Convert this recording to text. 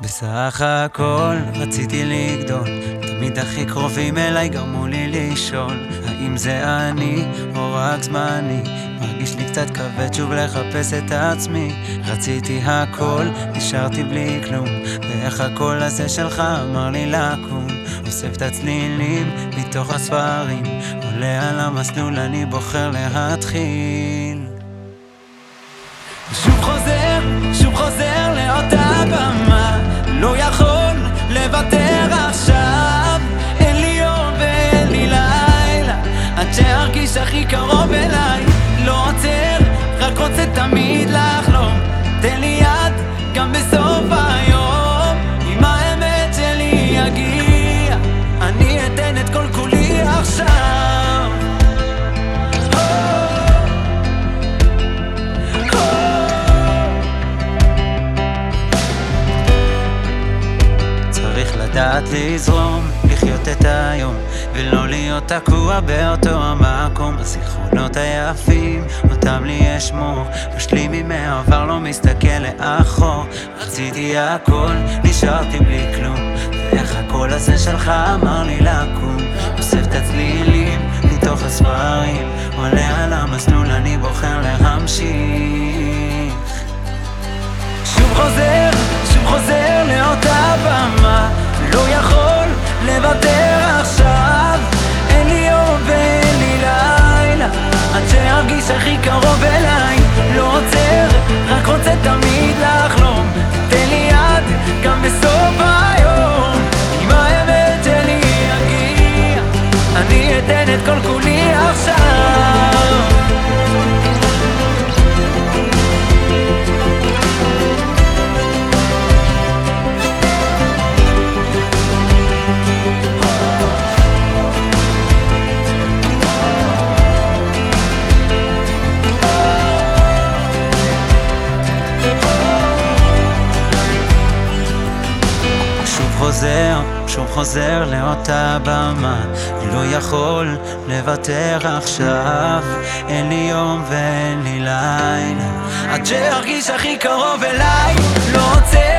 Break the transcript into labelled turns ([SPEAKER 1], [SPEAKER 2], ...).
[SPEAKER 1] בסך הכל רציתי לגדול, תמיד הכי קרובים אליי גרמו לי לשאול האם זה אני או רק זמני, מרגיש לי קצת כבד שוב לחפש את עצמי. רציתי הכל, נשארתי בלי כלום, ואיך הקול הזה שלך אמר לי לקום? אוסף את הצלילים מתוך הספרים, עולה על המסלול אני בוחר להתחיל. שוב חוזר, שוב חוזר קרוב אליי לא עוצר, רק רוצה תמיד לחלום. תן לי יד גם בסוף היום. אם האמת שלי יגיע אני אתן את כל כולי עכשיו. צריך לדעת לזרום, ולא להיות תקוע באותו המקום. הזיכרונות היפים, אותם לי אשמור משלים עם העבר, לא מסתכל לאחור. רציתי הכל, נשארתי בלי כלום. ואיך הקול הזה שלך אמר לי לקום? אוסף את הצלילים מתוך הספרים. עולה על המסלול, אני בוחר להמשיך חוזר, שוב חוזר לאותה במה. לא יכול לוותר עכשיו. אין לי יום ואין לי לילה. עד שארגיש הכי קרוב אליי לא רוצה